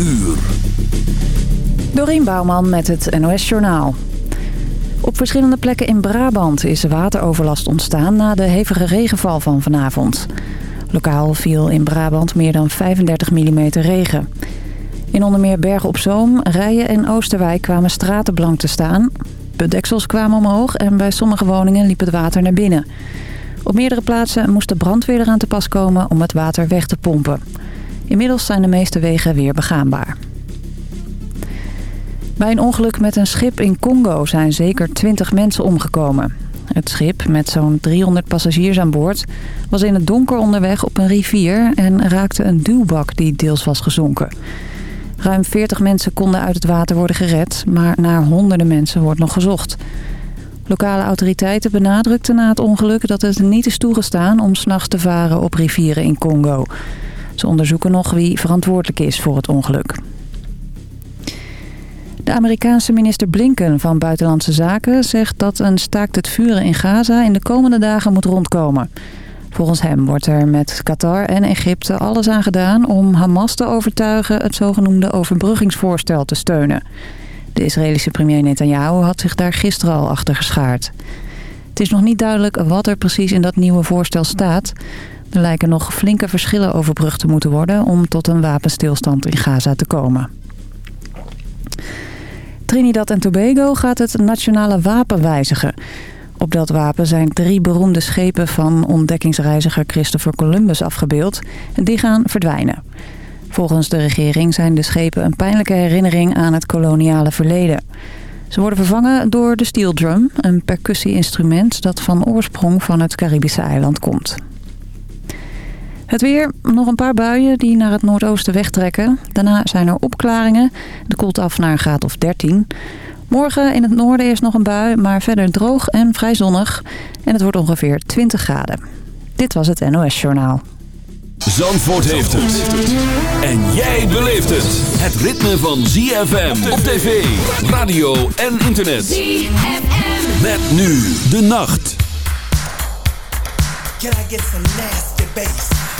uur. Dorien Bouwman met het NOS Journaal. Op verschillende plekken in Brabant is wateroverlast ontstaan na de hevige regenval van vanavond. Lokaal viel in Brabant meer dan 35 mm regen. In onder meer Bergen op Zoom, Rijen en Oosterwijk kwamen straten blank te staan. Bedeksels kwamen omhoog en bij sommige woningen liep het water naar binnen. Op meerdere plaatsen moest de brandweer eraan te pas komen om het water weg te pompen. Inmiddels zijn de meeste wegen weer begaanbaar. Bij een ongeluk met een schip in Congo zijn zeker 20 mensen omgekomen. Het schip, met zo'n 300 passagiers aan boord, was in het donker onderweg op een rivier... en raakte een duwbak die deels was gezonken. Ruim 40 mensen konden uit het water worden gered, maar naar honderden mensen wordt nog gezocht. Lokale autoriteiten benadrukten na het ongeluk dat het niet is toegestaan om s'nachts te varen op rivieren in Congo. Ze onderzoeken nog wie verantwoordelijk is voor het ongeluk. De Amerikaanse minister Blinken van Buitenlandse Zaken zegt dat een staakt het vuren in Gaza in de komende dagen moet rondkomen. Volgens hem wordt er met Qatar en Egypte alles aan gedaan om Hamas te overtuigen het zogenoemde overbruggingsvoorstel te steunen. De Israëlische premier Netanyahu had zich daar gisteren al achter geschaard. Het is nog niet duidelijk wat er precies in dat nieuwe voorstel staat. Er lijken nog flinke verschillen overbrugd te moeten worden om tot een wapenstilstand in Gaza te komen. Trinidad en Tobago gaat het nationale wapen wijzigen. Op dat wapen zijn drie beroemde schepen van ontdekkingsreiziger Christopher Columbus afgebeeld. Die gaan verdwijnen. Volgens de regering zijn de schepen een pijnlijke herinnering aan het koloniale verleden. Ze worden vervangen door de steel drum, een percussie-instrument dat van oorsprong van het Caribische eiland komt. Het weer, nog een paar buien die naar het noordoosten wegtrekken. Daarna zijn er opklaringen. De koelt af naar een graad of 13. Morgen in het noorden is nog een bui, maar verder droog en vrij zonnig. En het wordt ongeveer 20 graden. Dit was het NOS Journaal. Zandvoort heeft het. En jij beleeft het. Het ritme van ZFM op tv, radio en internet. ZFM. Met nu de nacht. Can I get some nasty bass?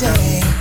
day.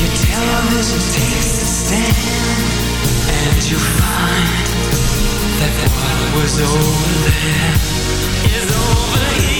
Your television takes a stand, and you find that what was over there is over here.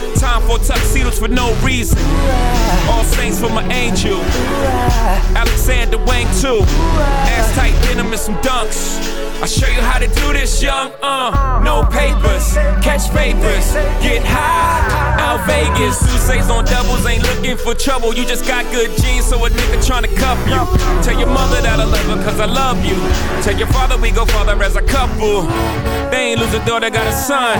time for tuxedos for no reason. All for my angel. Alexander Wang too. Ass tight denim and some dunks. I show you how to do this, young. Uh, no papers, catch papers, get high. Out Vegas, Sousa's on doubles, ain't looking for trouble. You just got good genes, so a nigga tryna cuff you. Tell your mother that I love her, cause I love you. Tell your father we go father as a couple. They ain't lose a daughter, got a son.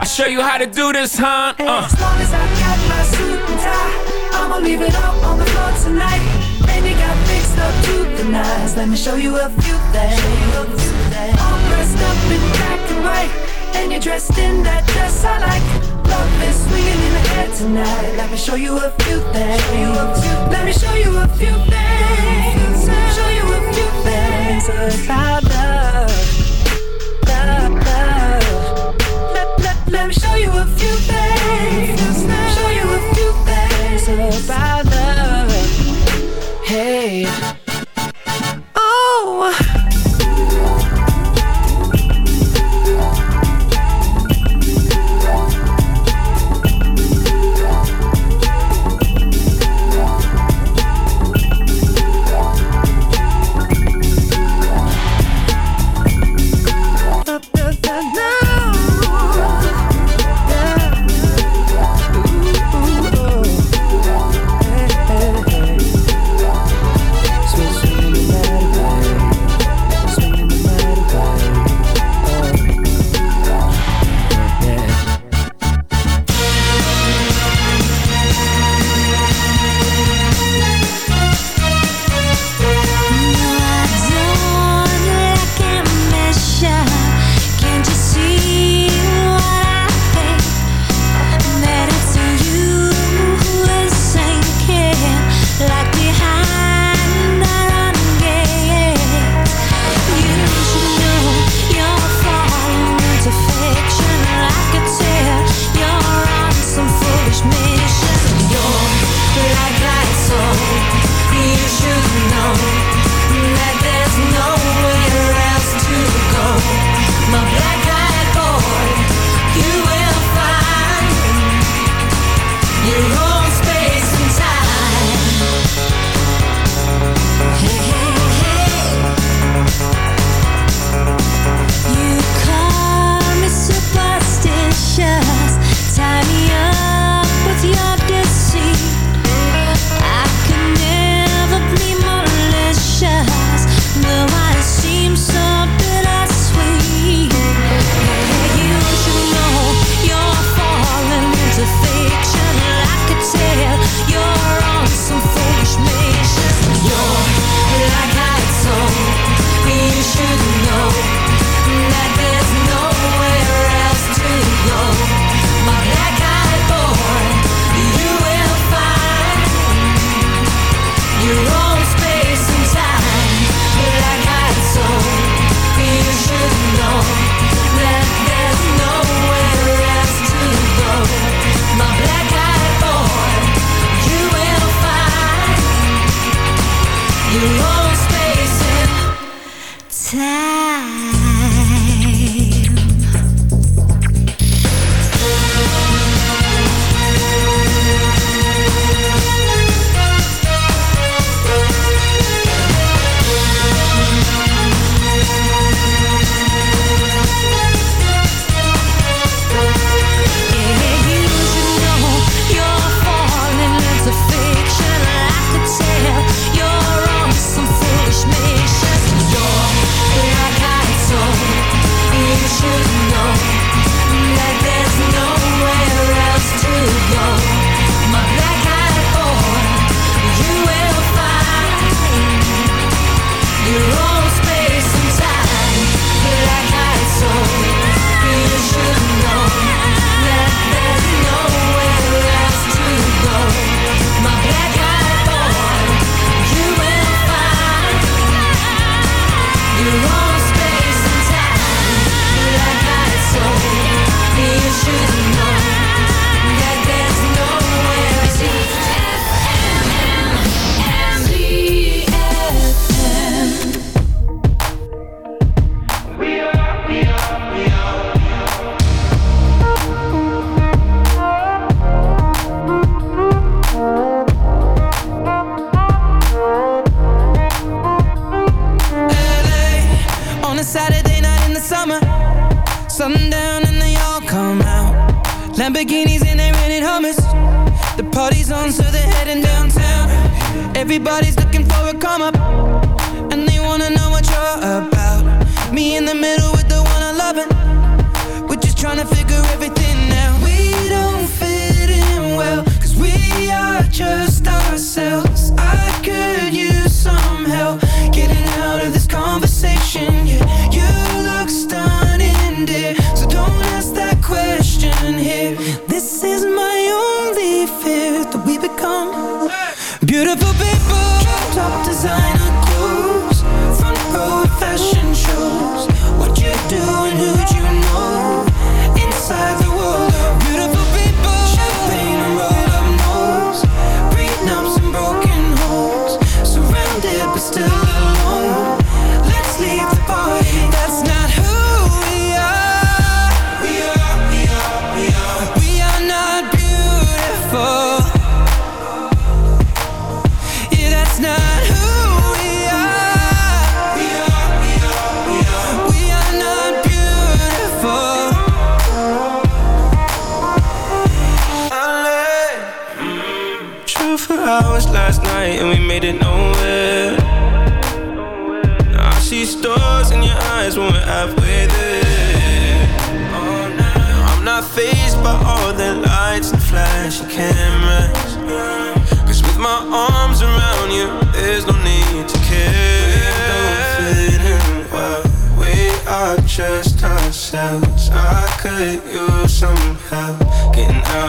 I show you how to do this, huh? Uh. As long as I got my suit and tie, I'ma leave it all on the floor tonight. And you got mixed up to the nines. Let me show you a few things. All dressed up in black and white, and you're dressed in that dress I like. Love is swinging in the air tonight. Let me show you a few things. Let me show you a few things. Show you a few things about love. Love, love. Let, let, let me show you a few things. About